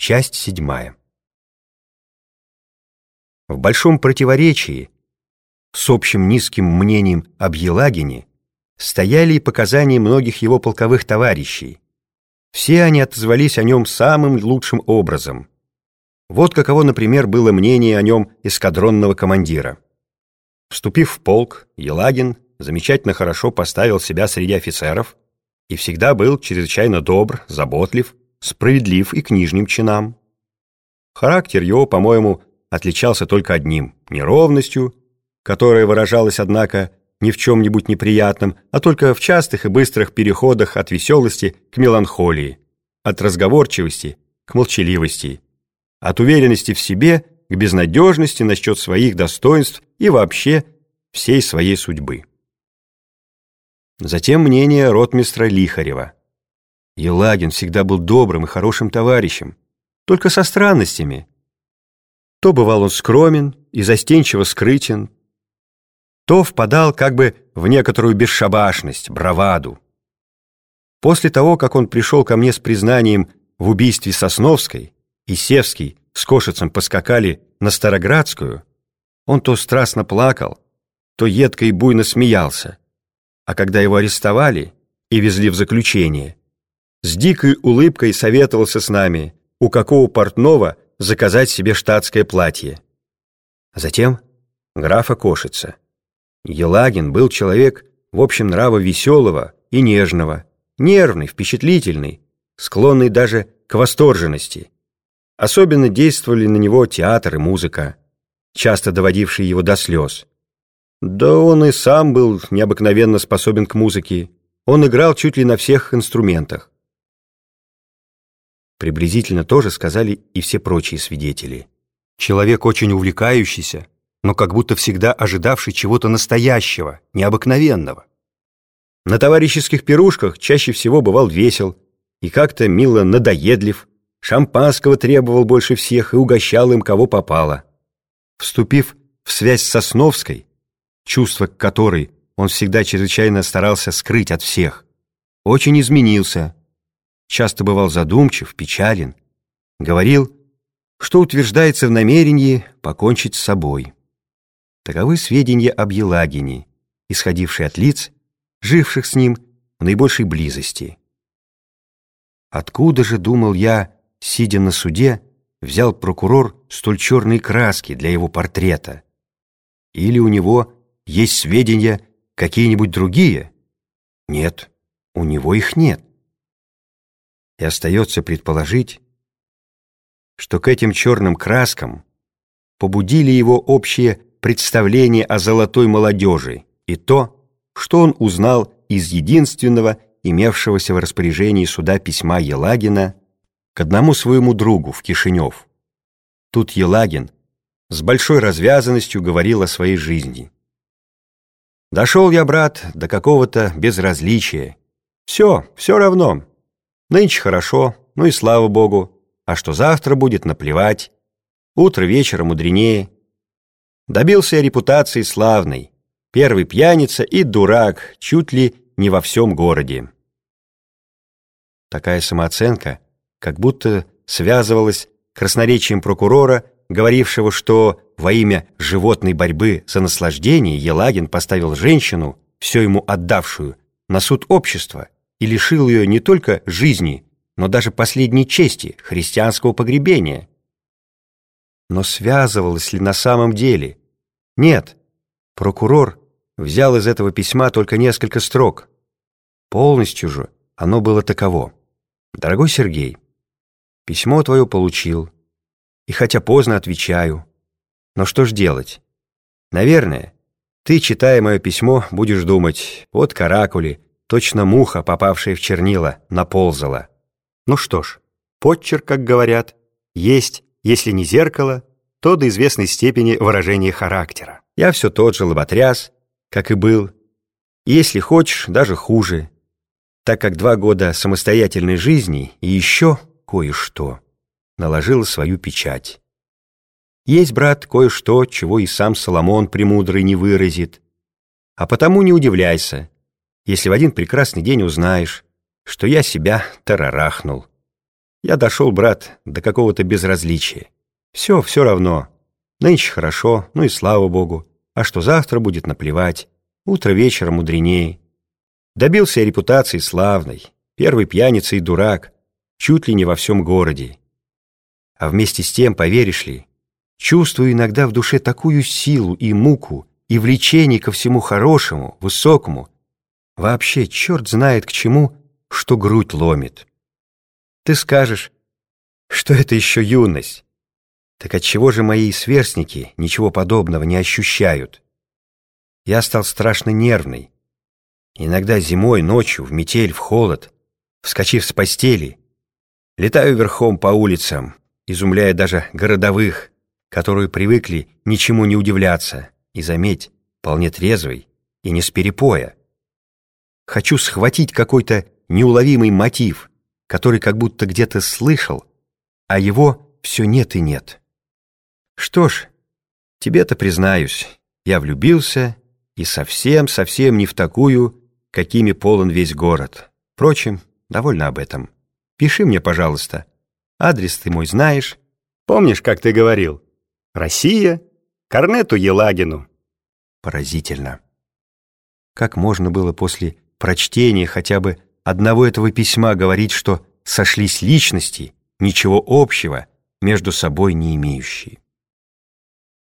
Часть седьмая. В большом противоречии с общим низким мнением об Елагине стояли и показания многих его полковых товарищей. Все они отозвались о нем самым лучшим образом. Вот каково, например, было мнение о нем эскадронного командира. Вступив в полк, Елагин замечательно хорошо поставил себя среди офицеров и всегда был чрезвычайно добр, заботлив, справедлив и к нижним чинам. Характер его, по-моему, отличался только одним — неровностью, которая выражалась, однако, не в чем-нибудь неприятном, а только в частых и быстрых переходах от веселости к меланхолии, от разговорчивости к молчаливости, от уверенности в себе к безнадежности насчет своих достоинств и вообще всей своей судьбы. Затем мнение ротмистра Лихарева. Елагин всегда был добрым и хорошим товарищем, только со странностями. То бывал он скромен и застенчиво скрытен, то впадал как бы в некоторую бесшабашность, браваду. После того, как он пришел ко мне с признанием в убийстве Сосновской, и Севский с Кошицем поскакали на Староградскую, он то страстно плакал, то едко и буйно смеялся, а когда его арестовали и везли в заключение, с дикой улыбкой советовался с нами, у какого портного заказать себе штатское платье. Затем графа Кошица. Елагин был человек, в общем, нрава веселого и нежного, нервный, впечатлительный, склонный даже к восторженности. Особенно действовали на него театр и музыка, часто доводившие его до слез. Да он и сам был необыкновенно способен к музыке. Он играл чуть ли на всех инструментах. Приблизительно тоже сказали и все прочие свидетели. Человек очень увлекающийся, но как будто всегда ожидавший чего-то настоящего, необыкновенного. На товарищеских пирушках чаще всего бывал весел и как-то мило надоедлив, шампанского требовал больше всех и угощал им, кого попало. Вступив в связь с Сосновской, чувство к которой он всегда чрезвычайно старался скрыть от всех, очень изменился, часто бывал задумчив, печален, говорил, что утверждается в намерении покончить с собой. Таковы сведения об Елагине, исходившие от лиц, живших с ним в наибольшей близости. Откуда же, думал я, сидя на суде, взял прокурор столь черной краски для его портрета? Или у него есть сведения какие-нибудь другие? Нет, у него их нет. И остается предположить, что к этим черным краскам побудили его общее представление о золотой молодежи и то, что он узнал из единственного имевшегося в распоряжении суда письма Елагина к одному своему другу в Кишинев. Тут Елагин с большой развязанностью говорил о своей жизни. «Дошел я, брат, до какого-то безразличия. Все, все равно. Нынче хорошо, ну и слава богу. А что завтра будет, наплевать. Утро вечера мудренее. Добился я репутации славной. Первый пьяница и дурак, чуть ли не во всем городе». Такая самооценка — как будто связывалось красноречием прокурора, говорившего, что во имя животной борьбы за наслаждение Елагин поставил женщину, все ему отдавшую, на суд общества и лишил ее не только жизни, но даже последней чести христианского погребения. Но связывалось ли на самом деле? Нет. Прокурор взял из этого письма только несколько строк. Полностью же оно было таково. «Дорогой Сергей, Письмо твое получил. И хотя поздно отвечаю. Но что ж делать? Наверное, ты, читая мое письмо, будешь думать, вот каракули, точно муха, попавшая в чернила, наползала. Ну что ж, подчерк, как говорят, есть, если не зеркало, то до известной степени выражение характера. Я все тот же лоботряс, как и был. Если хочешь, даже хуже, так как два года самостоятельной жизни и еще кое-что, наложила свою печать. Есть, брат, кое-что, чего и сам Соломон премудрый не выразит. А потому не удивляйся, если в один прекрасный день узнаешь, что я себя тарарахнул. Я дошел, брат, до какого-то безразличия. Все, все равно. Нынче хорошо, ну и слава богу. А что завтра будет, наплевать. Утро вечером мудренее. Добился я репутации славной. Первый пьяница и дурак. Чуть ли не во всем городе. А вместе с тем, поверишь ли, чувствую иногда в душе такую силу и муку, и влечение ко всему хорошему, высокому. Вообще, черт знает к чему, что грудь ломит. Ты скажешь, что это еще юность. Так отчего же мои сверстники ничего подобного не ощущают? Я стал страшно нервный. Иногда зимой, ночью, в метель, в холод, вскочив с постели, летаю верхом по улицам, изумляя даже городовых, которые привыкли ничему не удивляться, и, заметь, вполне трезвый и не с перепоя. Хочу схватить какой-то неуловимый мотив, который как будто где-то слышал, а его все нет и нет. Что ж, тебе-то признаюсь, я влюбился и совсем-совсем не в такую, какими полон весь город. Впрочем, довольно об этом. Пиши мне, пожалуйста. Адрес ты мой знаешь. Помнишь, как ты говорил? Россия, Корнету Елагину. Поразительно. Как можно было после прочтения хотя бы одного этого письма говорить, что сошлись личности, ничего общего, между собой не имеющие?